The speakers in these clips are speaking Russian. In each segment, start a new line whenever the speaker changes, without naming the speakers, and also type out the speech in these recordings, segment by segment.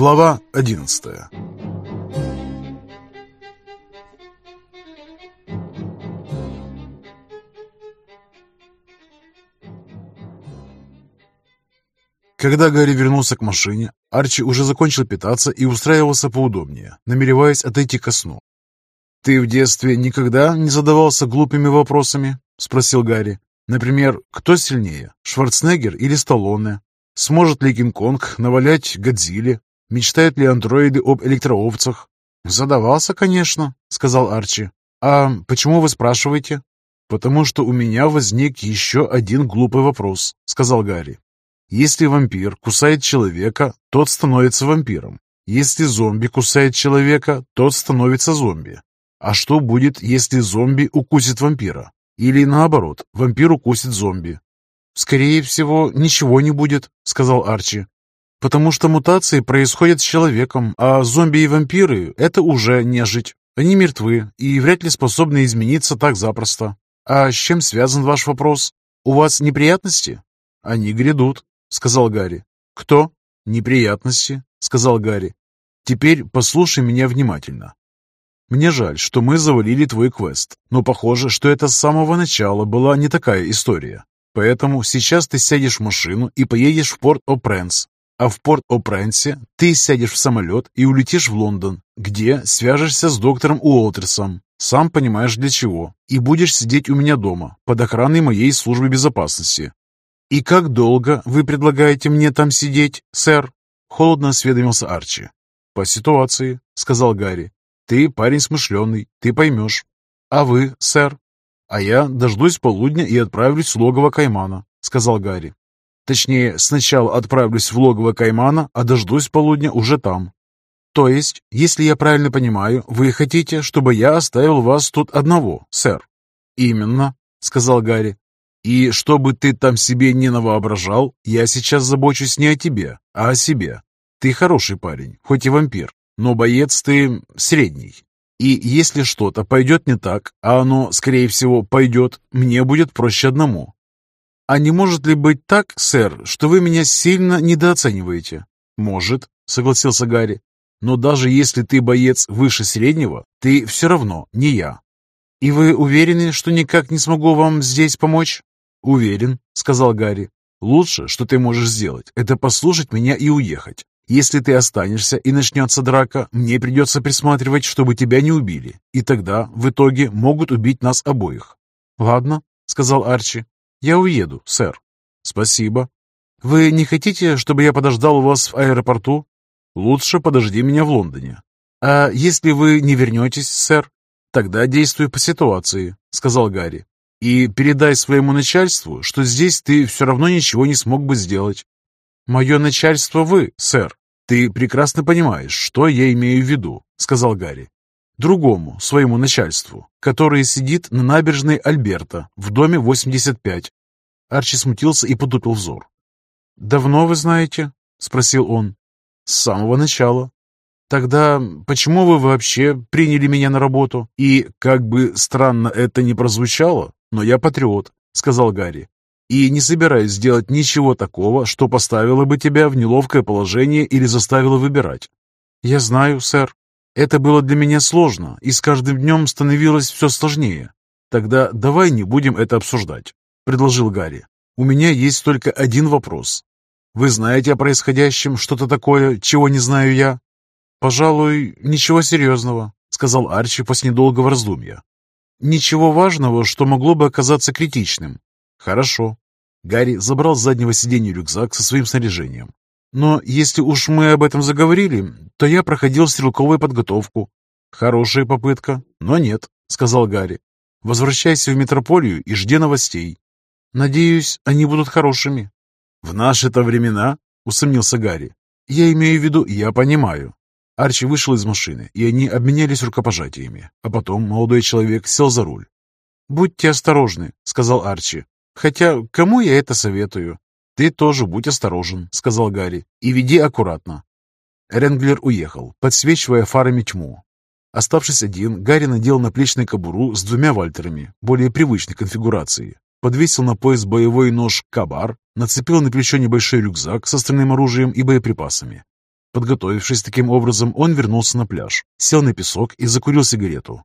Глава 11 Когда Гарри вернулся к машине, Арчи уже закончил питаться и устраивался поудобнее, намереваясь отойти ко сну. «Ты в детстве никогда не задавался глупыми вопросами?» — спросил Гарри. «Например, кто сильнее, Шварценеггер или Сталлоне? Сможет ли Кинг-Конг навалять Годзилле? Мечтают ли андроиды об электроовцах?» «Задавался, конечно», — сказал Арчи. «А почему вы спрашиваете?» «Потому что у меня возник еще один глупый вопрос», — сказал Гарри. Если вампир кусает человека, тот становится вампиром. Если зомби кусает человека, тот становится зомби. А что будет, если зомби укусит вампира? Или наоборот, вампир укусит зомби? «Скорее всего, ничего не будет», — сказал Арчи. «Потому что мутации происходят с человеком, а зомби и вампиры — это уже нежить. Они мертвы и вряд ли способны измениться так запросто. А с чем связан ваш вопрос? У вас неприятности? Они грядут. — сказал Гарри. «Кто?» «Неприятности», — сказал Гарри. «Теперь послушай меня внимательно. Мне жаль, что мы завалили твой квест, но похоже, что это с самого начала была не такая история. Поэтому сейчас ты сядешь в машину и поедешь в Порт-О-Пренс, а в Порт-О-Пренсе ты сядешь в самолет и улетишь в Лондон, где свяжешься с доктором Уолтерсом, сам понимаешь для чего, и будешь сидеть у меня дома, под охраной моей службы безопасности, «И как долго вы предлагаете мне там сидеть, сэр?» Холодно осведомился Арчи. «По ситуации», — сказал Гарри. «Ты парень смышленый, ты поймешь. А вы, сэр?» «А я дождусь полудня и отправлюсь в логово Каймана», — сказал Гарри. «Точнее, сначала отправлюсь в логово Каймана, а дождусь полудня уже там». «То есть, если я правильно понимаю, вы хотите, чтобы я оставил вас тут одного, сэр?» «Именно», — сказал Гарри. И чтобы ты там себе не навоображал, я сейчас забочусь не о тебе, а о себе. Ты хороший парень, хоть и вампир, но боец ты средний. И если что-то пойдет не так, а оно, скорее всего, пойдет, мне будет проще одному. А не может ли быть так, сэр, что вы меня сильно недооцениваете? Может, согласился Гарри. Но даже если ты боец выше среднего, ты все равно не я. И вы уверены, что никак не смогу вам здесь помочь? «Уверен», — сказал Гарри. «Лучше, что ты можешь сделать, это послушать меня и уехать. Если ты останешься и начнется драка, мне придется присматривать, чтобы тебя не убили. И тогда, в итоге, могут убить нас обоих». «Ладно», — сказал Арчи. «Я уеду, сэр». «Спасибо». «Вы не хотите, чтобы я подождал вас в аэропорту?» «Лучше подожди меня в Лондоне». «А если вы не вернетесь, сэр?» «Тогда действуй по ситуации», — сказал Гарри. И передай своему начальству, что здесь ты все равно ничего не смог бы сделать. Мое начальство вы, сэр. Ты прекрасно понимаешь, что я имею в виду, сказал Гарри. Другому, своему начальству, который сидит на набережной Альберта в доме 85. Арчи смутился и потупил взор. «Давно вы знаете?» — спросил он. «С самого начала. Тогда почему вы вообще приняли меня на работу? И, как бы странно это ни прозвучало, но я патриот», — сказал Гарри. «И не собираюсь сделать ничего такого, что поставило бы тебя в неловкое положение или заставило выбирать». «Я знаю, сэр. Это было для меня сложно, и с каждым днем становилось все сложнее. Тогда давай не будем это обсуждать», — предложил Гарри. «У меня есть только один вопрос. Вы знаете о происходящем что-то такое, чего не знаю я?» «Пожалуй, ничего серьезного», — сказал Арчи после недолгого раздумья. «Ничего важного, что могло бы оказаться критичным». «Хорошо». Гарри забрал с заднего сиденья рюкзак со своим снаряжением. «Но если уж мы об этом заговорили, то я проходил стрелковую подготовку». «Хорошая попытка, но нет», — сказал Гарри. «Возвращайся в метрополию и жди новостей. Надеюсь, они будут хорошими». «В наши-то времена?» — усомнился Гарри. «Я имею в виду, я понимаю. Арчи вышел из машины, и они обменялись рукопожатиями. А потом молодой человек сел за руль. «Будьте осторожны», — сказал Арчи. «Хотя кому я это советую?» «Ты тоже будь осторожен», — сказал Гарри, — «и веди аккуратно». Ренглер уехал, подсвечивая фарами тьму. Оставшись один, Гарри надел наплечную кобуру с двумя вальтерами, более привычной конфигурации, подвесил на пояс боевой нож «Кабар», нацепил на плечо небольшой рюкзак с остальным оружием и боеприпасами Подготовившись таким образом, он вернулся на пляж, сел на песок и закурил сигарету.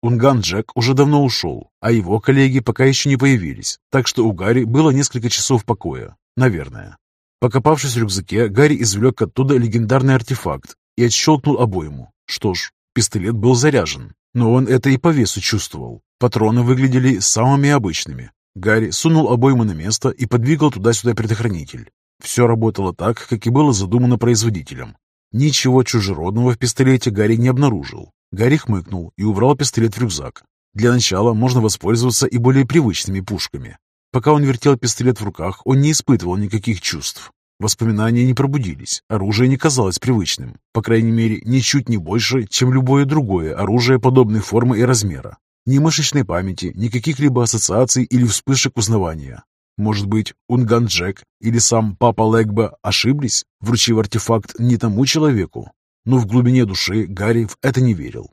Унган Джек уже давно ушел, а его коллеги пока еще не появились, так что у Гарри было несколько часов покоя, наверное. Покопавшись в рюкзаке, Гарри извлек оттуда легендарный артефакт и отщелкнул обойму. Что ж, пистолет был заряжен, но он это и по весу чувствовал. Патроны выглядели самыми обычными. Гарри сунул обойму на место и подвигал туда-сюда предохранитель. Все работало так, как и было задумано производителем. Ничего чужеродного в пистолете Гарри не обнаружил. Гарри хмыкнул и убрал пистолет в рюкзак. Для начала можно воспользоваться и более привычными пушками. Пока он вертел пистолет в руках, он не испытывал никаких чувств. Воспоминания не пробудились, оружие не казалось привычным, по крайней мере, ничуть не больше, чем любое другое оружие подобной формы и размера. Ни мышечной памяти, ни каких-либо ассоциаций или вспышек узнавания. Может быть, Унган Джек или сам Папа Легба ошиблись, вручив артефакт не тому человеку? Но в глубине души Гарри в это не верил.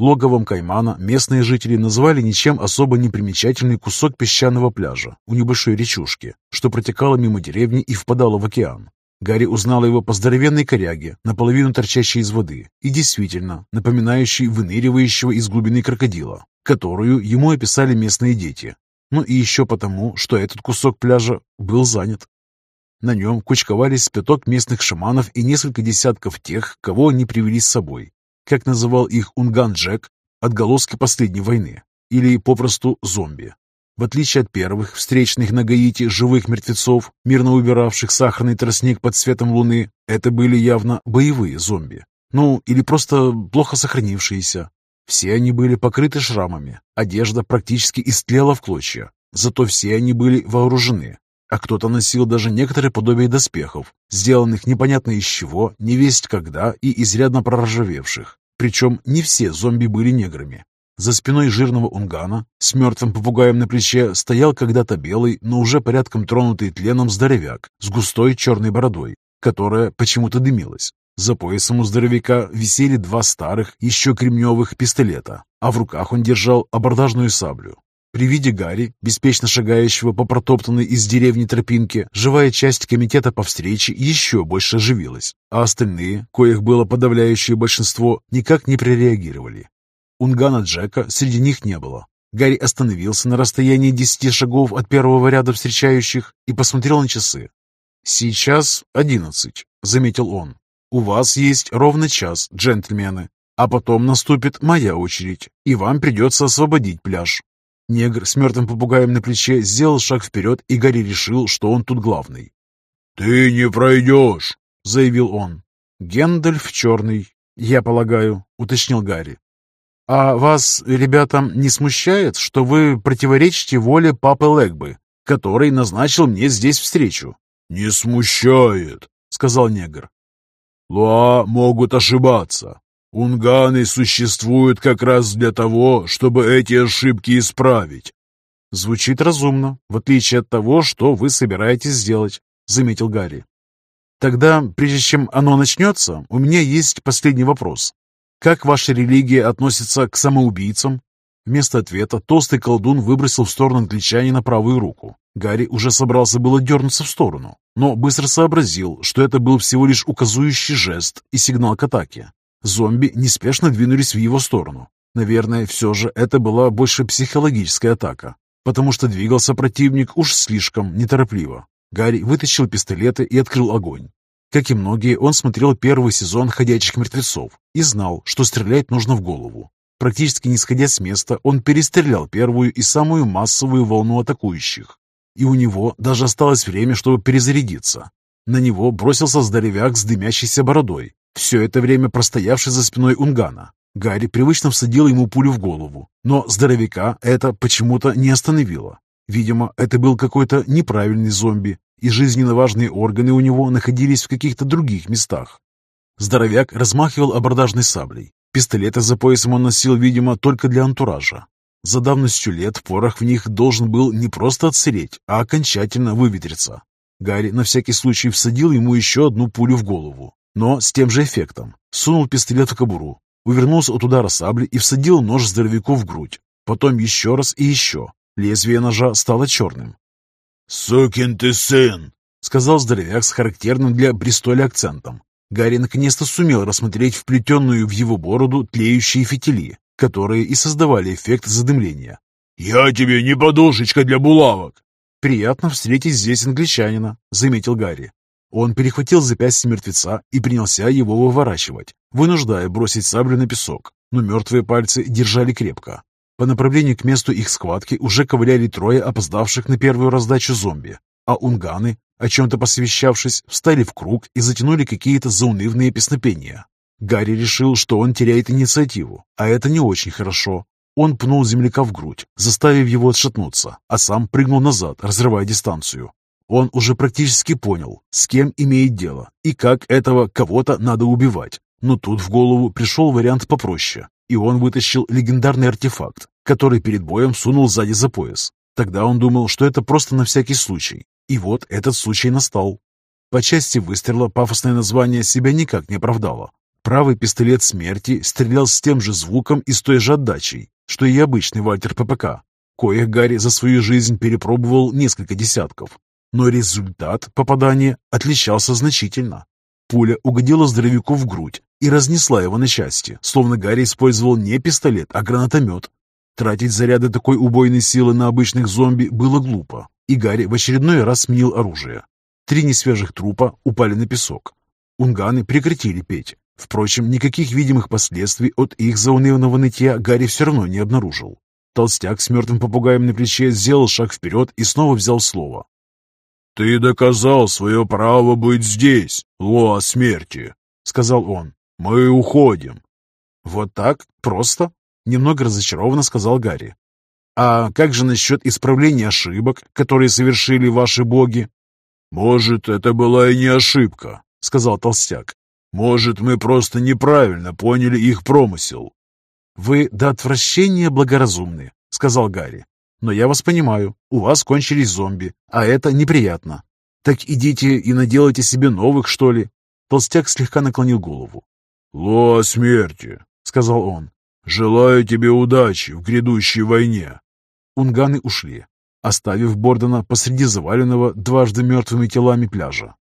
Логовом Каймана местные жители называли ничем особо не примечательный кусок песчаного пляжа у небольшой речушки, что протекала мимо деревни и впадала в океан. Гарри узнал его по здоровенной коряге, наполовину торчащей из воды, и действительно напоминающей выныривающего из глубины крокодила которую ему описали местные дети. Ну и еще потому, что этот кусок пляжа был занят. На нем кучковались пяток местных шаманов и несколько десятков тех, кого они привели с собой. Как называл их Унган Джек, отголоски последней войны, или попросту зомби. В отличие от первых, встречных на Гаити живых мертвецов, мирно убиравших сахарный тростник под светом луны, это были явно боевые зомби. Ну, или просто плохо сохранившиеся, все они были покрыты шрамами, одежда практически истлела в клочья, зато все они были вооружены, а кто-то носил даже некоторые подобие доспехов, сделанных непонятно из чего, не весть когда и изрядно проржавевших. Причем не все зомби были неграми. За спиной жирного унгана с мертвым попугаем на плече стоял когда-то белый, но уже порядком тронутый тленом здоровяк с густой черной бородой, которая почему-то дымилась. За поясом у здоровяка висели два старых, еще кремневых пистолета, а в руках он держал абордажную саблю. При виде Гарри, беспечно шагающего по протоптанной из деревни тропинке, живая часть комитета по встрече еще больше оживилась, а остальные, коих было подавляющее большинство, никак не прореагировали. Унгана Джека среди них не было. Гарри остановился на расстоянии десяти шагов от первого ряда встречающих и посмотрел на часы. «Сейчас одиннадцать», — заметил он. У вас есть ровно час, джентльмены, а потом наступит моя очередь, и вам придется освободить пляж». Негр с мертвым попугаем на плече сделал шаг вперед, и Гарри решил, что он тут главный. «Ты не пройдешь», — заявил он. «Гендальф черный, я полагаю», — уточнил Гарри. «А вас, ребята, не смущает, что вы противоречите воле папы Легбы, который назначил мне здесь встречу?» «Не смущает», — сказал негр. Луа могут ошибаться. Унганы существуют как раз для того, чтобы эти ошибки исправить. Звучит разумно, в отличие от того, что вы собираетесь сделать, заметил Гарри. Тогда, прежде чем оно начнется, у меня есть последний вопрос. Как ваша религия относится к самоубийцам? Вместо ответа толстый колдун выбросил в сторону англичанина правую руку. Гарри уже собрался было дернуться в сторону, но быстро сообразил, что это был всего лишь указующий жест и сигнал к атаке. Зомби неспешно двинулись в его сторону. Наверное, все же это была больше психологическая атака, потому что двигался противник уж слишком неторопливо. Гарри вытащил пистолеты и открыл огонь. Как и многие, он смотрел первый сезон «Ходячих мертвецов» и знал, что стрелять нужно в голову. Практически не сходя с места, он перестрелял первую и самую массовую волну атакующих и у него даже осталось время, чтобы перезарядиться. На него бросился здоровяк с дымящейся бородой, все это время простоявший за спиной Унгана. Гарри привычно всадил ему пулю в голову, но здоровяка это почему-то не остановило. Видимо, это был какой-то неправильный зомби, и жизненно важные органы у него находились в каких-то других местах. Здоровяк размахивал абордажной саблей. Пистолеты за поясом он носил, видимо, только для антуража. За давностью лет порох в них должен был не просто отсыреть, а окончательно выветриться. Гарри на всякий случай всадил ему еще одну пулю в голову, но с тем же эффектом. Сунул пистолет в кобуру, увернулся от удара сабли и всадил нож здоровяку в грудь. Потом еще раз и еще. Лезвие ножа стало черным.
«Сукин ты сын!»
— сказал здоровяк с характерным для Бристоля акцентом. Гарри наконец-то сумел рассмотреть вплетенную в его бороду тлеющие фитили, которые и создавали эффект задымления.
«Я тебе не подушечка для булавок!»
«Приятно встретить здесь англичанина», — заметил Гарри. Он перехватил запястье мертвеца и принялся его выворачивать, вынуждая бросить саблю на песок, но мертвые пальцы держали крепко. По направлению к месту их схватки уже ковыляли трое опоздавших на первую раздачу зомби, а унганы, о чем-то посовещавшись, встали в круг и затянули какие-то заунывные песнопения. Гарри решил, что он теряет инициативу, а это не очень хорошо. Он пнул земляка в грудь, заставив его отшатнуться, а сам прыгнул назад, разрывая дистанцию. Он уже практически понял, с кем имеет дело и как этого кого-то надо убивать. Но тут в голову пришел вариант попроще, и он вытащил легендарный артефакт, который перед боем сунул сзади за пояс. Тогда он думал, что это просто на всякий случай, и вот этот случай настал. По части выстрела пафосное название себя никак не оправдало. Правый пистолет смерти стрелял с тем же звуком и с той же отдачей, что и обычный Вальтер ППК. Коих Гарри за свою жизнь перепробовал несколько десятков. Но результат попадания отличался значительно. Пуля угодила здоровяку в грудь и разнесла его на части, словно Гарри использовал не пистолет, а гранатомет. Тратить заряды такой убойной силы на обычных зомби было глупо, и Гарри в очередной раз сменил оружие. Три несвежих трупа упали на песок. Унганы прекратили петь. Впрочем, никаких видимых последствий от их заунывного нытья Гарри все равно не обнаружил. Толстяк с мертвым попугаем на плече сделал шаг вперед и снова взял слово.
«Ты доказал свое право быть здесь, Лоа смерти», — сказал он. «Мы уходим».
«Вот так? Просто?» — немного разочарованно сказал Гарри. А как же насчет исправления ошибок, которые совершили ваши боги?
Может, это была и не ошибка, сказал толстяк. Может, мы просто неправильно поняли их промысел.
Вы до отвращения благоразумны, сказал Гарри. Но я вас понимаю, у вас кончились зомби, а это неприятно. Так идите и наделайте себе новых, что ли. Толстяк слегка наклонил голову.
«Лоа смерти», — сказал он. «Желаю тебе удачи в грядущей войне».
Унганы ушли, оставив Бордона посреди заваленного дважды мертвыми телами пляжа.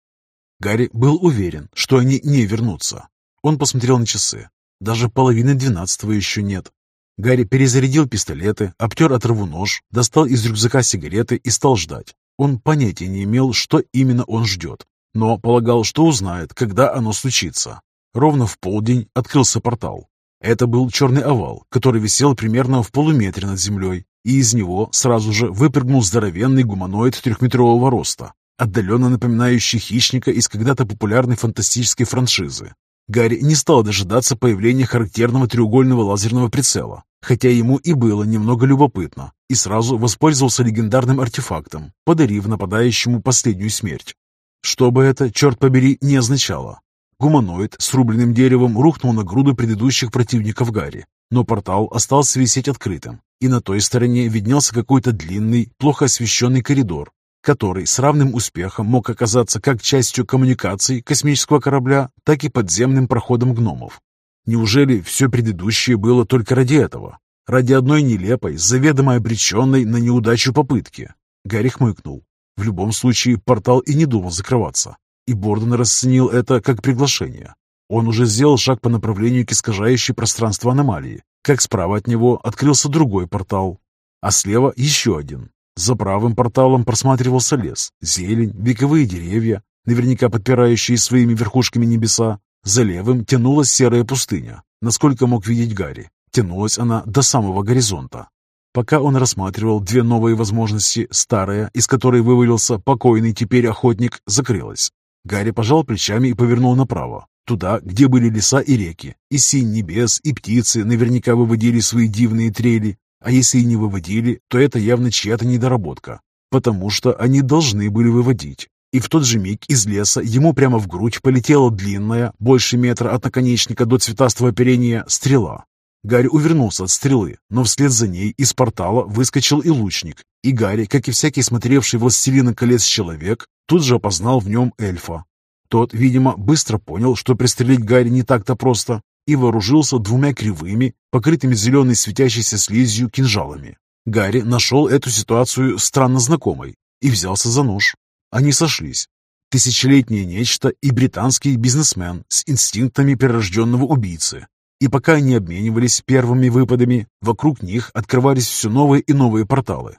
Гарри был уверен, что они не вернутся. Он посмотрел на часы. Даже половины двенадцатого еще нет. Гарри перезарядил пистолеты, обтер от рву нож, достал из рюкзака сигареты и стал ждать. Он понятия не имел, что именно он ждет, но полагал, что узнает, когда оно случится. Ровно в полдень открылся портал. Это был черный овал, который висел примерно в полуметре над землей, и из него сразу же выпрыгнул здоровенный гуманоид трехметрового роста, отдаленно напоминающий хищника из когда-то популярной фантастической франшизы. Гарри не стал дожидаться появления характерного треугольного лазерного прицела, хотя ему и было немного любопытно, и сразу воспользовался легендарным артефактом, подарив нападающему последнюю смерть. Что бы это, черт побери, не означало. Гуманоид с рубленным деревом рухнул на груду предыдущих противников Гарри, но портал остался висеть открытым, и на той стороне виднелся какой-то длинный, плохо освещенный коридор, который с равным успехом мог оказаться как частью коммуникаций космического корабля, так и подземным проходом гномов. Неужели все предыдущее было только ради этого? Ради одной нелепой, заведомо обреченной на неудачу попытки? Гарри хмыкнул. В любом случае, портал и не думал закрываться и Борден расценил это как приглашение. Он уже сделал шаг по направлению к искажающей пространство аномалии, как справа от него открылся другой портал, а слева еще один. За правым порталом просматривался лес, зелень, вековые деревья, наверняка подпирающие своими верхушками небеса. За левым тянулась серая пустыня, насколько мог видеть Гарри. Тянулась она до самого горизонта. Пока он рассматривал две новые возможности, старая, из которой вывалился покойный теперь охотник, закрылась. Гарри пожал плечами и повернул направо, туда, где были леса и реки, и синь небес, и птицы наверняка выводили свои дивные трели, а если и не выводили, то это явно чья-то недоработка, потому что они должны были выводить. И в тот же миг из леса ему прямо в грудь полетела длинная, больше метра от наконечника до цветастого оперения, стрела. Гарри увернулся от стрелы, но вслед за ней из портала выскочил и лучник, и Гарри, как и всякий смотревший «Властелина колец» человек, тут же опознал в нем эльфа. Тот, видимо, быстро понял, что пристрелить Гарри не так-то просто, и вооружился двумя кривыми, покрытыми зеленой светящейся слизью кинжалами. Гарри нашел эту ситуацию странно знакомой, и взялся за нож. Они сошлись. Тысячелетнее нечто и британский бизнесмен с инстинктами прирожденного убийцы. И пока они обменивались первыми выпадами, вокруг них открывались все новые и новые порталы.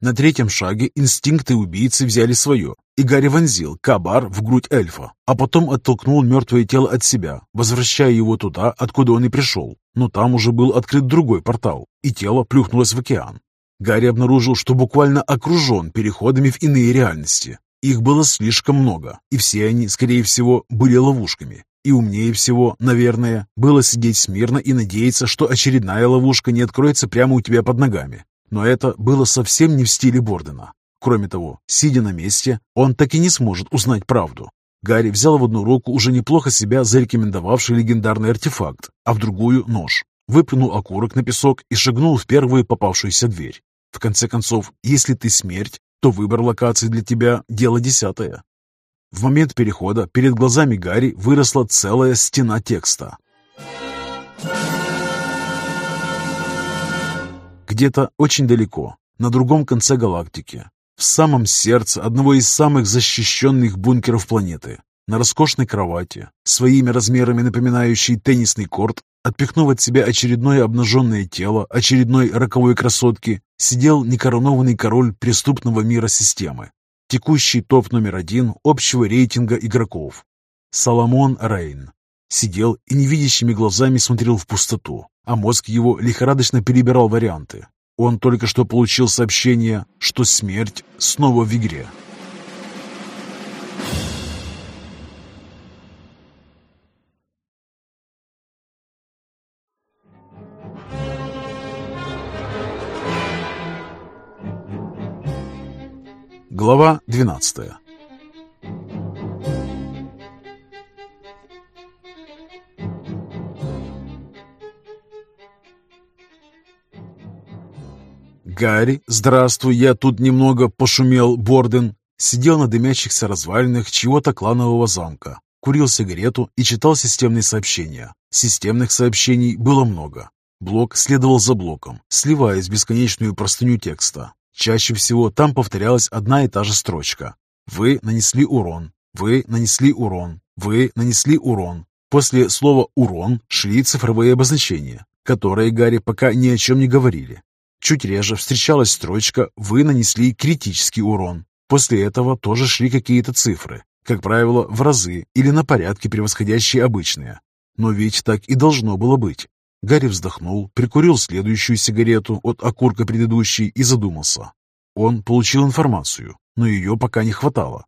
На третьем шаге инстинкты убийцы взяли свое, и Гарри вонзил кабар в грудь эльфа, а потом оттолкнул мертвое тело от себя, возвращая его туда, откуда он и пришел. Но там уже был открыт другой портал, и тело плюхнулось в океан. Гарри обнаружил, что буквально окружен переходами в иные реальности. Их было слишком много, и все они, скорее всего, были ловушками. И умнее всего, наверное, было сидеть смирно и надеяться, что очередная ловушка не откроется прямо у тебя под ногами. Но это было совсем не в стиле Бордена. Кроме того, сидя на месте, он так и не сможет узнать правду. Гарри взял в одну руку уже неплохо себя зарекомендовавший легендарный артефакт, а в другую — нож. Выплюнул окурок на песок и шагнул в первую попавшуюся дверь. В конце концов, если ты смерть, то выбор локации для тебя – дело десятое. В момент перехода перед глазами Гарри выросла целая стена текста. Где-то очень далеко, на другом конце галактики, в самом сердце одного из самых защищенных бункеров планеты, на роскошной кровати, своими размерами напоминающей теннисный корт, отпихнув от себя очередное обнаженное тело очередной роковой красотки, сидел некоронованный король преступного мира системы, текущий топ номер один общего рейтинга игроков. Соломон Рейн сидел и невидящими глазами смотрел в пустоту, а мозг его лихорадочно перебирал варианты. Он только что получил сообщение, что смерть снова в игре. Глава 12 «Гарри, здравствуй, я тут немного пошумел, Борден». Сидел на дымящихся развалинах чего-то кланового замка, курил сигарету и читал системные сообщения. Системных сообщений было много. Блок следовал за блоком, сливаясь в бесконечную простыню текста. Чаще всего там повторялась одна и та же строчка. «Вы нанесли урон. Вы нанесли урон. Вы нанесли урон». После слова «урон» шли цифровые обозначения, которые Гарри пока ни о чем не говорили. Чуть реже встречалась строчка «Вы нанесли критический урон». После этого тоже шли какие-то цифры, как правило, в разы или на порядке превосходящие обычные. Но ведь так и должно было быть. Гарри вздохнул, прикурил следующую сигарету от окурка предыдущей и задумался. Он получил информацию, но ее пока не хватало.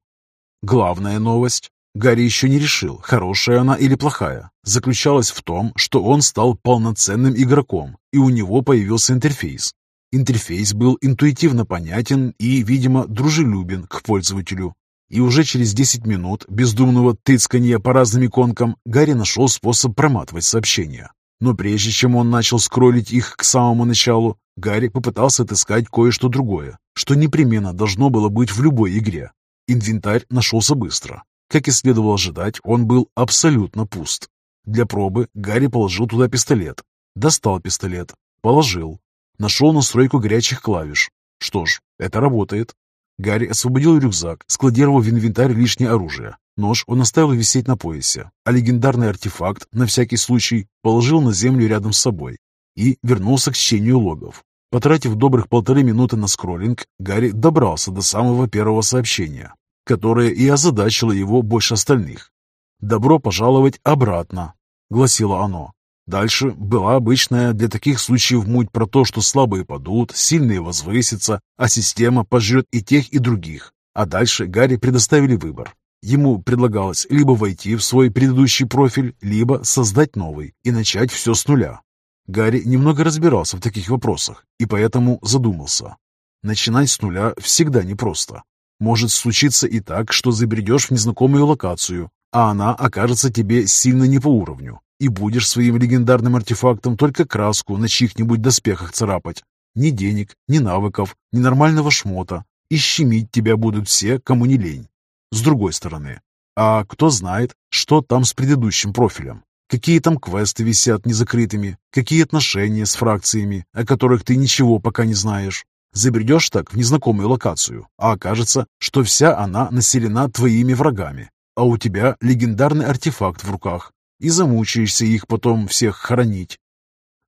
Главная новость, Гарри еще не решил, хорошая она или плохая, заключалась в том, что он стал полноценным игроком, и у него появился интерфейс. Интерфейс был интуитивно понятен и, видимо, дружелюбен к пользователю. И уже через 10 минут бездумного тыцканья по разным иконкам Гарри нашел способ проматывать сообщения. Но прежде чем он начал скроллить их к самому началу, Гарри попытался отыскать кое-что другое, что непременно должно было быть в любой игре. Инвентарь нашелся быстро. Как и следовало ожидать, он был абсолютно пуст. Для пробы Гарри положил туда пистолет. Достал пистолет. Положил. Нашел настройку горячих клавиш. Что ж, это работает. Гарри освободил рюкзак, складировав в инвентарь лишнее оружие. Нож он оставил висеть на поясе, а легендарный артефакт, на всякий случай, положил на землю рядом с собой и вернулся к чтению логов. Потратив добрых полторы минуты на скроллинг, Гарри добрался до самого первого сообщения, которое и озадачило его больше остальных. «Добро пожаловать обратно», — гласило оно. Дальше была обычная для таких случаев муть про то, что слабые падут, сильные возвысятся, а система пожрет и тех, и других. А дальше Гарри предоставили выбор. Ему предлагалось либо войти в свой предыдущий профиль, либо создать новый и начать все с нуля. Гарри немного разбирался в таких вопросах и поэтому задумался. Начинать с нуля всегда непросто. Может случиться и так, что забредешь в незнакомую локацию, а она окажется тебе сильно не по уровню, и будешь своим легендарным артефактом только краску на чьих-нибудь доспехах царапать. Ни денег, ни навыков, ни нормального шмота, и щемить тебя будут все, кому не лень. С другой стороны, а кто знает, что там с предыдущим профилем? Какие там квесты висят незакрытыми? Какие отношения с фракциями, о которых ты ничего пока не знаешь? Забредешь так в незнакомую локацию, а окажется, что вся она населена твоими врагами, а у тебя легендарный артефакт в руках, и замучаешься их потом всех хоронить.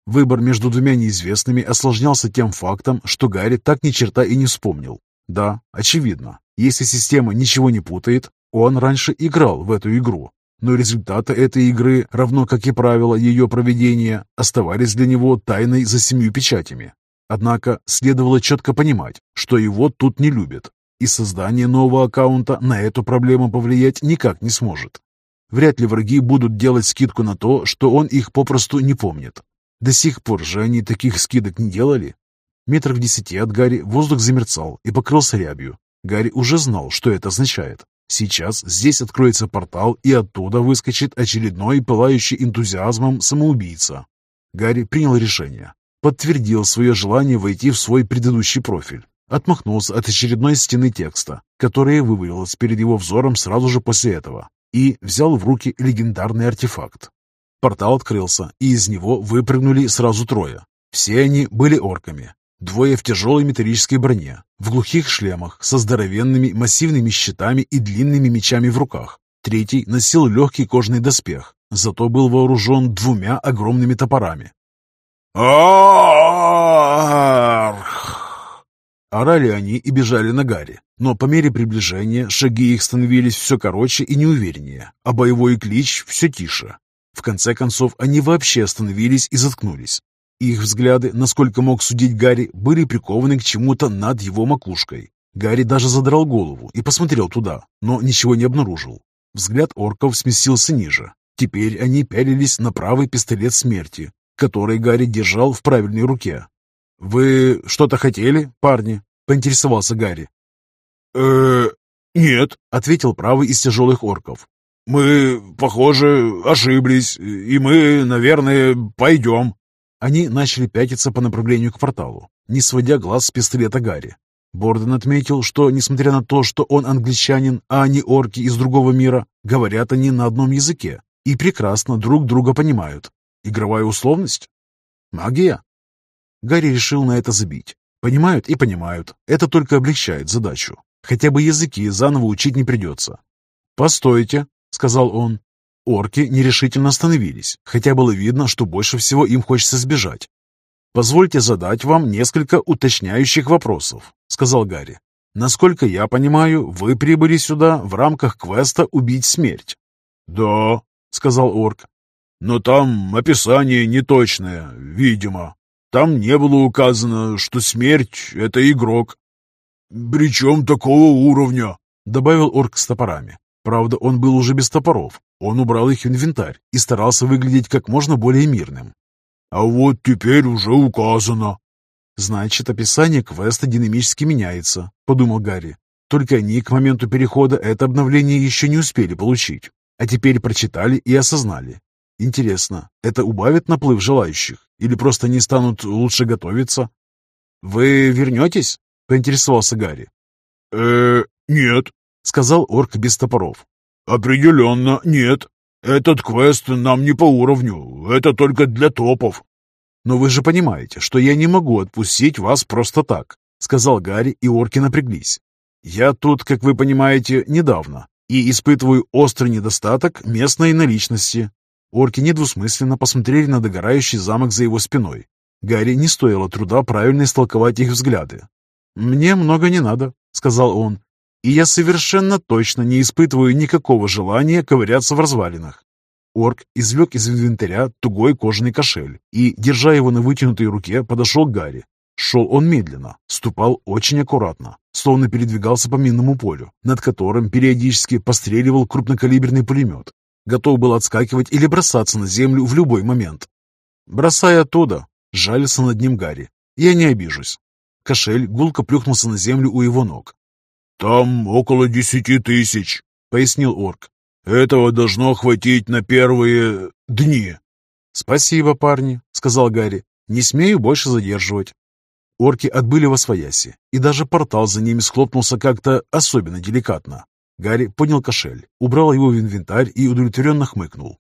Выбор между двумя неизвестными осложнялся тем фактом, что Гарри так ни черта и не вспомнил. Да, очевидно, если система ничего не путает, он раньше играл в эту игру, но результаты этой игры, равно как и правила ее проведения, оставались для него тайной за семью печатями. Однако следовало четко понимать, что его тут не любят, и создание нового аккаунта на эту проблему повлиять никак не сможет. Вряд ли враги будут делать скидку на то, что он их попросту не помнит. До сих пор же они таких скидок не делали. Метров в десяти от Гарри воздух замерцал и покрылся рябью. Гарри уже знал, что это означает. Сейчас здесь откроется портал, и оттуда выскочит очередной пылающий энтузиазмом самоубийца. Гарри принял решение. Подтвердил свое желание войти в свой предыдущий профиль. Отмахнулся от очередной стены текста, которая вывалилась перед его взором сразу же после этого, и взял в руки легендарный артефакт. Портал открылся, и из него выпрыгнули сразу трое. Все они были орками. Двое в тяжелой металлической броне, в глухих шлемах, со здоровенными массивными щитами и длинными мечами в руках. Третий носил легкий кожный доспех, зато был вооружен двумя огромными топорами.
«Арх!»
Орали они и бежали на Гарри, но по мере приближения шаги их становились все короче и неувереннее, а боевой клич все тише. В конце концов, они вообще остановились и заткнулись. Их взгляды, насколько мог судить Гарри, были прикованы к чему-то над его макушкой. Гарри даже задрал голову и посмотрел туда, но ничего не обнаружил. Взгляд орков сместился ниже. Теперь они пялились на правый пистолет смерти, который Гарри держал в правильной руке. «Вы что-то хотели, парни?» — поинтересовался Гарри.
э нет», —
ответил правый из тяжелых орков.
«Мы, похоже, ошиблись, и мы, наверное, пойдем».
Они начали пятиться по направлению к порталу, не сводя глаз с пистолета Гарри. Борден отметил, что, несмотря на то, что он англичанин, а они орки из другого мира, говорят они на одном языке и прекрасно друг друга понимают. Игровая условность? Магия? Гарри решил на это забить. Понимают и понимают. Это только облегчает задачу. Хотя бы языки заново учить не придется. «Постойте», — сказал он. Орки нерешительно остановились, хотя было видно, что больше всего им хочется сбежать. «Позвольте задать вам несколько уточняющих вопросов», — сказал Гарри. «Насколько я понимаю, вы прибыли сюда в рамках квеста «Убить смерть».
«Да», —
сказал орк.
«Но там описание неточное, видимо. Там не было указано, что смерть — это игрок. Причем такого уровня», — добавил орк с топорами. Правда, он был уже без топоров. Он убрал их в инвентарь и старался выглядеть как можно более мирным. «А вот теперь уже указано».
«Значит, описание квеста динамически меняется», — подумал Гарри. Только они к моменту перехода это обновление еще не успели получить, а теперь прочитали и осознали. Интересно, это убавит наплыв желающих или просто не станут лучше готовиться? «Вы вернетесь?» — поинтересовался Гарри.
э нет», —
сказал орк без топоров.
«Определенно нет. Этот квест нам не по уровню. Это только для топов».
«Но вы же понимаете, что я не могу отпустить вас просто так», — сказал Гарри, и орки напряглись. «Я тут, как вы понимаете, недавно и испытываю острый недостаток местной наличности». Орки недвусмысленно посмотрели на догорающий замок за его спиной. Гарри не стоило труда правильно истолковать их взгляды. «Мне много не надо», — сказал он, и я совершенно точно не испытываю никакого желания ковыряться в развалинах. Орк извлек из инвентаря тугой кожаный кошель и, держа его на вытянутой руке, подошел к Гарри. Шел он медленно, ступал очень аккуратно, словно передвигался по минному полю, над которым периодически постреливал крупнокалиберный пулемет. Готов был отскакивать или бросаться на землю в любой момент. «Бросай оттуда!» — жалился над ним Гарри. «Я не обижусь». Кошель гулко плюхнулся на землю у его ног.
«Там около десяти тысяч», — пояснил орк. «Этого должно хватить на первые дни».
«Спасибо, парни», — сказал Гарри. «Не смею больше задерживать». Орки отбыли во свояси, и даже портал за ними схлопнулся как-то особенно деликатно. Гарри поднял кошель, убрал его в инвентарь и удовлетворенно хмыкнул.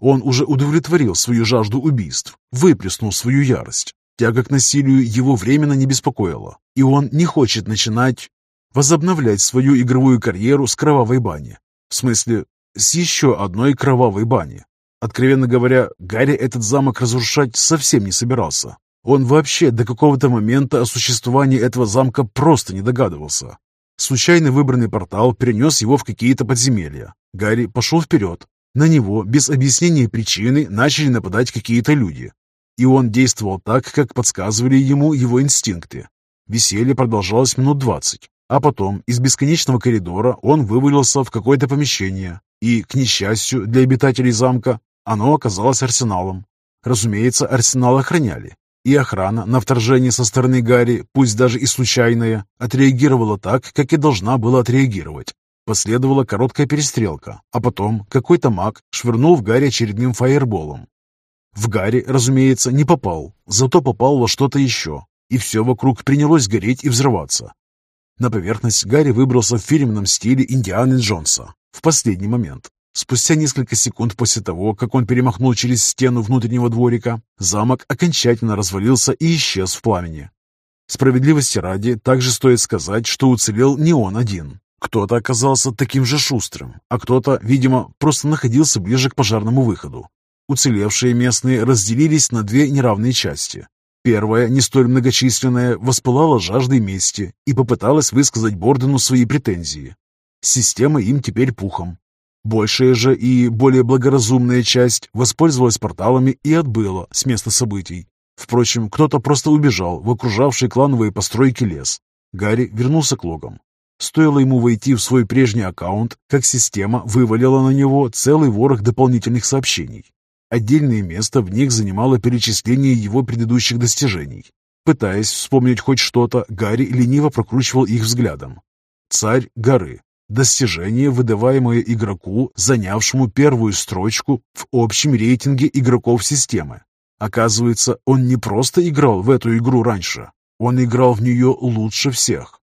Он уже удовлетворил свою жажду убийств, выплеснул свою ярость. Тяга к насилию его временно не беспокоила, и он не хочет начинать возобновлять свою игровую карьеру с кровавой бани. В смысле, с еще одной кровавой бани. Откровенно говоря, Гарри этот замок разрушать совсем не собирался. Он вообще до какого-то момента о существовании этого замка просто не догадывался. Случайно выбранный портал перенес его в какие-то подземелья. Гарри пошел вперед. На него, без объяснения причины, начали нападать какие-то люди. И он действовал так, как подсказывали ему его инстинкты. Веселье продолжалось минут двадцать, а потом из бесконечного коридора он вывалился в какое-то помещение, и, к несчастью для обитателей замка, оно оказалось арсеналом. Разумеется, арсенал охраняли, и охрана на вторжение со стороны Гарри, пусть даже и случайная, отреагировала так, как и должна была отреагировать. Последовала короткая перестрелка, а потом какой-то маг швырнул в Гарри очередным фаерболом. В Гарри, разумеется, не попал, зато попал во что-то еще, и все вокруг принялось гореть и взрываться. На поверхность Гарри выбрался в фирменном стиле Индианы Джонса в последний момент. Спустя несколько секунд после того, как он перемахнул через стену внутреннего дворика, замок окончательно развалился и исчез в пламени. Справедливости ради, также стоит сказать, что уцелел не он один. Кто-то оказался таким же шустрым, а кто-то, видимо, просто находился ближе к пожарному выходу. Уцелевшие местные разделились на две неравные части. Первая, не столь многочисленная, воспылала жаждой мести и попыталась высказать Бордену свои претензии. Система им теперь пухом, Большая же и более благоразумная часть воспользовалась порталами и отбыла с места событий. Впрочем, кто-то просто убежал в окружавший клановые постройки лес. Гарри вернулся к логам. Стоило ему войти в свой прежний аккаунт, как система вывалила на него целый ворох дополнительных сообщений. Отдельное место в них занимало перечисление его предыдущих достижений. Пытаясь вспомнить хоть что-то, Гарри лениво прокручивал их взглядом. Царь горы, Достижение, выдаваемое игроку, занявшему первую строчку в общем рейтинге игроков системы. Оказывается, он не просто играл в эту игру раньше, он играл в нее лучше всех.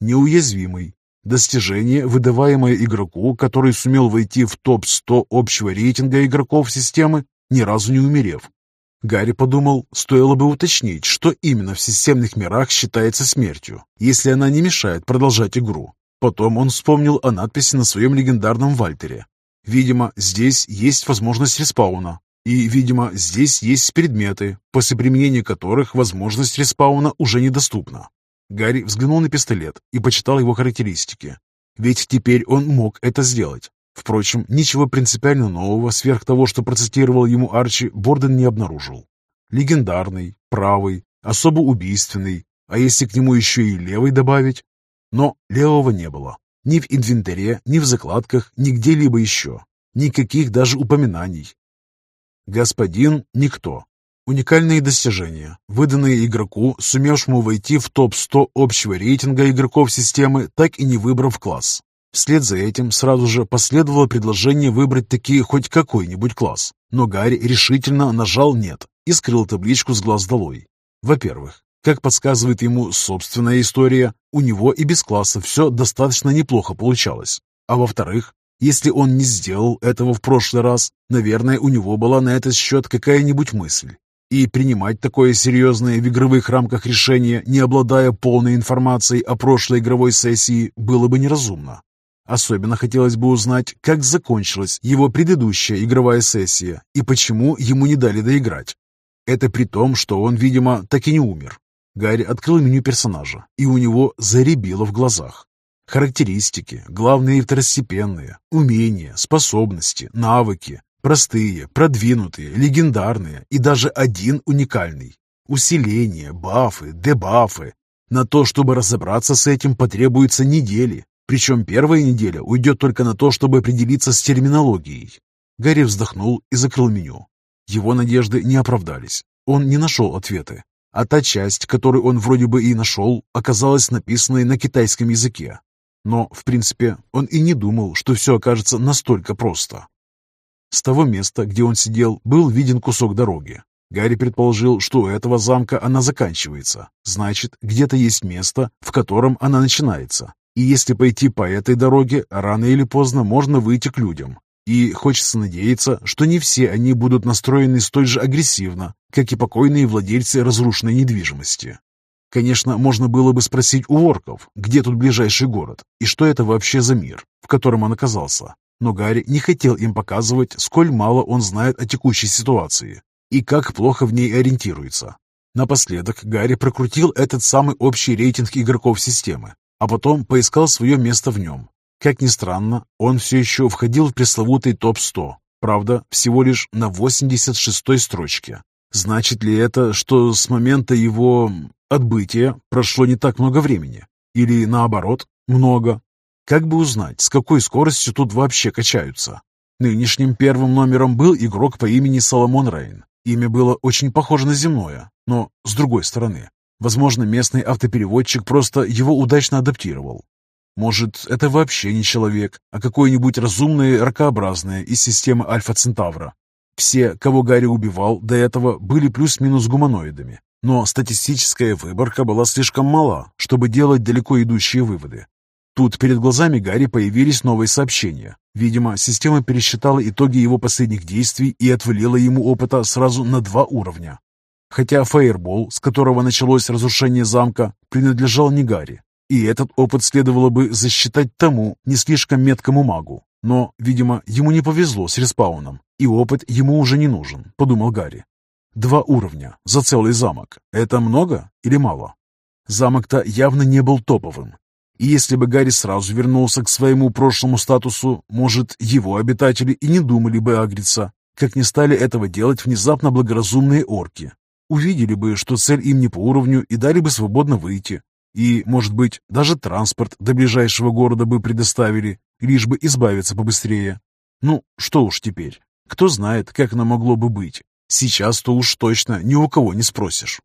Неуязвимый. Достижение, выдаваемое игроку, который сумел войти в топ-100 общего рейтинга игроков системы, ни разу не умерев. Гарри подумал, стоило бы уточнить, что именно в системных мирах считается смертью, если она не мешает продолжать игру. Потом он вспомнил о надписи на своем легендарном Вальтере. Видимо, здесь есть возможность респауна. И, видимо, здесь есть предметы, после применения которых возможность респауна уже недоступна. Гарри взглянул на пистолет и почитал его характеристики. Ведь теперь он мог это сделать. Впрочем, ничего принципиально нового сверх того, что процитировал ему Арчи, Борден не обнаружил. Легендарный, правый, особо убийственный, а если к нему еще и левый добавить, но левого не было. Ни в инвентаре, ни в закладках, ни где-либо еще. Никаких даже упоминаний. Господин Никто. Уникальные достижения, выданные игроку, сумевшему войти в топ-100 общего рейтинга игроков системы, так и не выбрав класс. Вслед за этим сразу же последовало предложение выбрать таки хоть какой-нибудь класс, но Гарри решительно нажал «нет» и скрыл табличку с глаз долой. Во-первых, как подсказывает ему собственная история, у него и без класса все достаточно неплохо получалось. А во-вторых, если он не сделал этого в прошлый раз, наверное, у него была на этот счет какая-нибудь мысль. И принимать такое серьезное в игровых рамках решение, не обладая полной информацией о прошлой игровой сессии, было бы неразумно. Особенно хотелось бы узнать, как закончилась его предыдущая игровая сессия и почему ему не дали доиграть. Это при том, что он, видимо, так и не умер. Гарри открыл меню персонажа, и у него заребило в глазах. Характеристики, главные и второстепенные, умения, способности, навыки, простые, продвинутые, легендарные и даже один уникальный. Усиление, бафы, дебафы. На то, чтобы разобраться с этим, потребуются недели. Причем первая неделя уйдет только на то, чтобы определиться с терминологией. Гарри вздохнул и закрыл меню. Его надежды не оправдались. Он не нашел ответы. А та часть, которую он вроде бы и нашел, оказалась написанной на китайском языке. Но, в принципе, он и не думал, что все окажется настолько просто. С того места, где он сидел, был виден кусок дороги. Гарри предположил, что у этого замка она заканчивается. Значит, где-то есть место, в котором она начинается. И если пойти по этой дороге, рано или поздно можно выйти к людям. И хочется надеяться, что не все они будут настроены столь же агрессивно, как и покойные владельцы разрушенной недвижимости. Конечно, можно было бы спросить у орков, где тут ближайший город, и что это вообще за мир, в котором он оказался. Но Гарри не хотел им показывать, сколь мало он знает о текущей ситуации и как плохо в ней ориентируется. Напоследок Гарри прокрутил этот самый общий рейтинг игроков системы, а потом поискал свое место в нем. Как ни странно, он все еще входил в пресловутый топ-100, правда, всего лишь на 86-й строчке. Значит ли это, что с момента его отбытия прошло не так много времени? Или наоборот, много? Как бы узнать, с какой скоростью тут вообще качаются? Нынешним первым номером был игрок по имени Соломон Рейн. Имя было очень похоже на земное, но с другой стороны. Возможно, местный автопереводчик просто его удачно адаптировал. Может, это вообще не человек, а какое-нибудь разумное ракообразное из системы Альфа-Центавра. Все, кого Гарри убивал до этого, были плюс-минус гуманоидами, но статистическая выборка была слишком мала, чтобы делать далеко идущие выводы. Тут перед глазами Гарри появились новые сообщения. Видимо, система пересчитала итоги его последних действий и отвалила ему опыта сразу на два уровня. Хотя фаербол, с которого началось разрушение замка, принадлежал не Гарри, и этот опыт следовало бы засчитать тому не слишком меткому магу. Но, видимо, ему не повезло с респауном, и опыт ему уже не нужен, подумал Гарри. Два уровня за целый замок. Это много или мало? Замок-то явно не был топовым, и если бы Гарри сразу вернулся к своему прошлому статусу, может, его обитатели и не думали бы агриться, как не стали этого делать внезапно благоразумные орки. Увидели бы, что цель им не по уровню, и дали бы свободно выйти. И, может быть, даже транспорт до ближайшего города бы предоставили, лишь бы избавиться побыстрее. Ну, что уж теперь. Кто знает, как оно могло бы быть. Сейчас-то уж точно ни у кого не спросишь.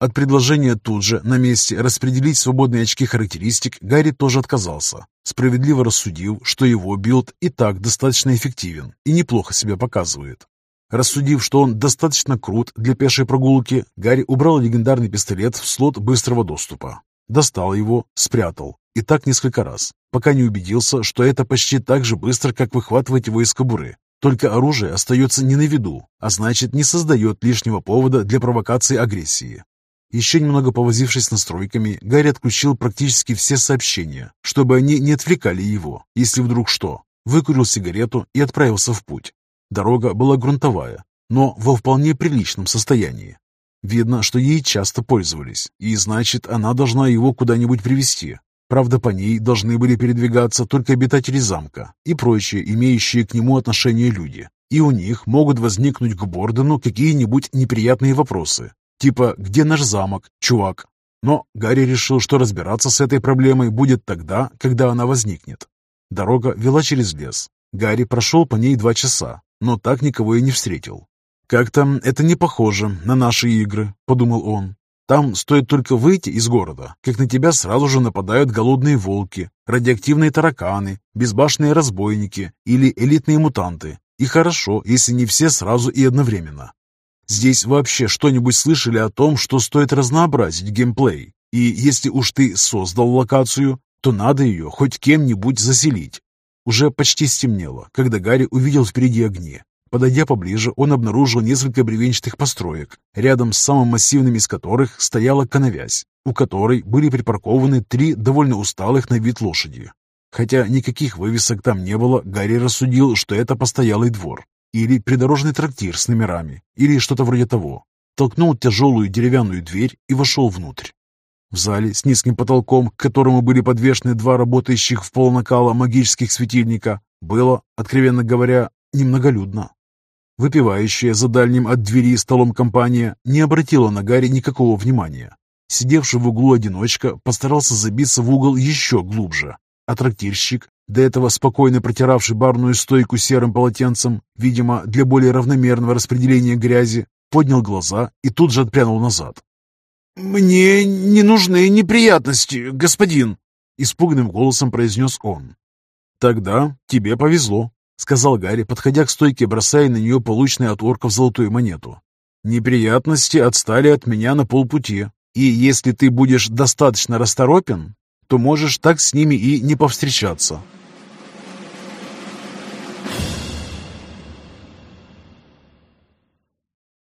От предложения тут же, на месте, распределить свободные очки характеристик Гарри тоже отказался, справедливо рассудив, что его билд и так достаточно эффективен и неплохо себя показывает. Рассудив, что он достаточно крут для пешей прогулки, Гарри убрал легендарный пистолет в слот быстрого доступа. Достал его, спрятал, и так несколько раз, пока не убедился, что это почти так же быстро, как выхватывать его из кобуры. Только оружие остается не на виду, а значит не создает лишнего повода для провокации агрессии. Еще немного повозившись настройками, Гарри отключил практически все сообщения, чтобы они не отвлекали его, если вдруг что. Выкурил сигарету и отправился в путь. Дорога была грунтовая, но во вполне приличном состоянии. Видно, что ей часто пользовались, и значит, она должна его куда-нибудь привести. Правда, по ней должны были передвигаться только обитатели замка и прочие, имеющие к нему отношение люди. И у них могут возникнуть к Бордену какие-нибудь неприятные вопросы, Типа, где наш замок, чувак? Но Гарри решил, что разбираться с этой проблемой будет тогда, когда она возникнет. Дорога вела через лес. Гарри прошел по ней два часа, но так никого и не встретил. «Как-то это не похоже на наши игры», — подумал он. «Там стоит только выйти из города, как на тебя сразу же нападают голодные волки, радиоактивные тараканы, безбашенные разбойники или элитные мутанты. И хорошо, если не все сразу и одновременно. Здесь вообще что-нибудь слышали о том, что стоит разнообразить геймплей? И если уж ты создал локацию, то надо ее хоть кем-нибудь заселить. Уже почти стемнело, когда Гарри увидел впереди огни. Подойдя поближе, он обнаружил несколько бревенчатых построек, рядом с самым массивным из которых стояла коновязь, у которой были припаркованы три довольно усталых на вид лошади. Хотя никаких вывесок там не было, Гарри рассудил, что это постоялый двор или придорожный трактир с номерами, или что-то вроде того. Толкнул тяжелую деревянную дверь и вошел внутрь. В зале с низким потолком, к которому были подвешены два работающих в полнакала магических светильника, было, откровенно говоря, немноголюдно. Выпивающая за дальним от двери столом компания не обратила на Гарри никакого внимания. Сидевший в углу одиночка постарался забиться в угол еще глубже, а трактирщик до этого спокойно протиравший барную стойку серым полотенцем, видимо, для более равномерного распределения грязи, поднял глаза и тут же отпрянул назад. «Мне не нужны неприятности, господин!» — испуганным голосом произнес он. «Тогда тебе повезло», — сказал Гарри, подходя к стойке, бросая на нее полученный от орков золотую монету. «Неприятности отстали от меня на полпути, и если ты будешь достаточно расторопен, то можешь так с ними и не повстречаться.